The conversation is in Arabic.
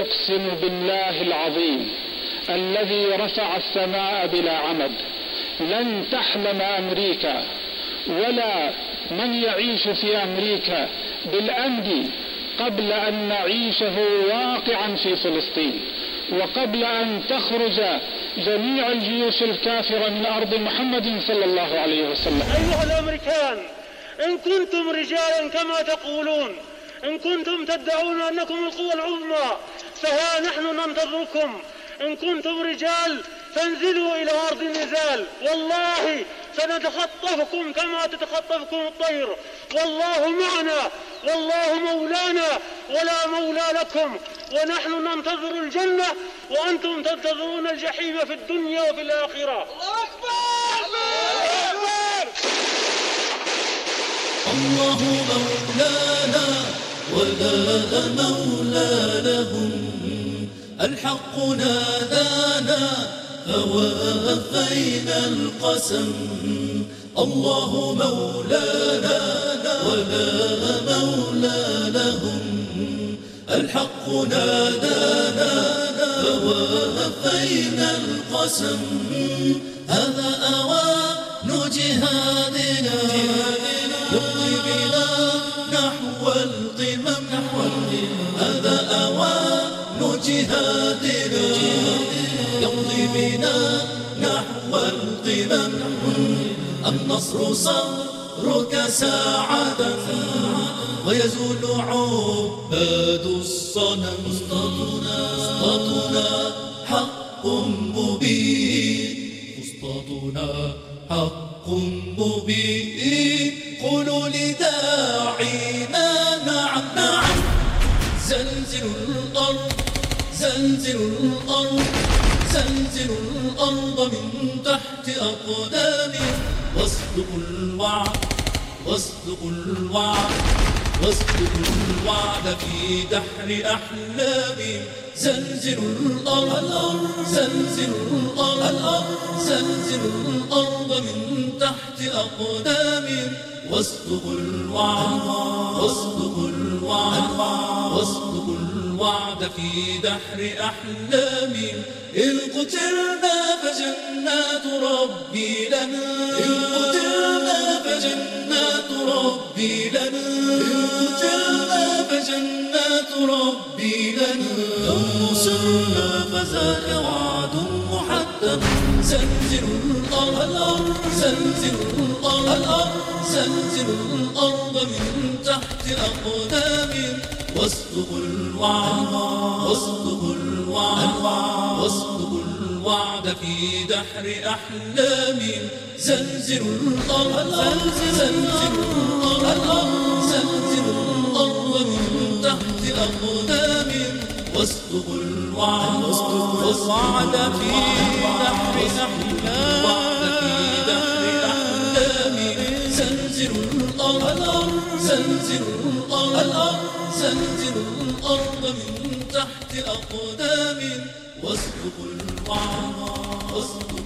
اقسم بالله العظيم الذي رفع السماء بلا عمد لن تحلم أمريكا ولا من يعيش في أمريكا بالامن قبل أن نعيشه واقعا في فلسطين وقبل أن تخرج جميع الجيوش الكافرة من أرض محمد صلى الله عليه وسلم. أيها الأمريكان إن كنتم رجالا كما تقولون إن كنتم تدعون أنكم القوى العظمى فها نحن ننتظركم. إن كنتم رجال فانزلوا إلى أرض النزال. والله سنتخطفكم كما تتخطفكم الطير. والله معنا والله مولانا ولا مولى لكم. ونحن ننتظر الجنة وأنتم تنتظرون الجحيم في الدنيا وفي الآخرة. الله أكبر! الله مولانا. ولا مولى لهم الحق نادانا فوافينا القسم. الله مولانا ولا مولى لهم الحق نادانا فوافينا القسم. هذا أوان جهادنا أوان جهادنا. يمضي بنا نحو القمم. النصر صبرك ساعة ويزول عباد الصنم. فسطاطنا حق مبين. فسطاطنا حق مبين. قولوا لداعينا نعم. زلزل الأرض زلزل الأرض زلزل الأرض من تحت أقدامي. واصدقوا الوعد واصدقوا الوعد. واصدقوا الوعد في دحر أحلامي زلزل الأرض زلزل الأرض زلزل الأرض من تحت أقدامي واصدقوا الوعد واصدقوا الوعد واصدقوا الوعد في دحر أحلامي إن قتلنا فجنات ربي لنا. إن قتلنا فجنات ربي لنا. قتلنا فجنات ربي لنا لو نصرنا فذاك وعد محدد زلزل الأرض زلزل الأرض زلزل الأرض من تحت أقدامي واصدقوا الوعد واصدقوا الوعد واصدقوا الوعد في دحر أحلامي زلزل الأرض زلزل الأرض زلزل الأرض من تحت أقدامي واصدقوا الوعد واصدقوا الوعد في دحر أحلامي زلزل الأرض زلزل الأرض زلزل الأرض من تحت الوعد واصدقوا الوعد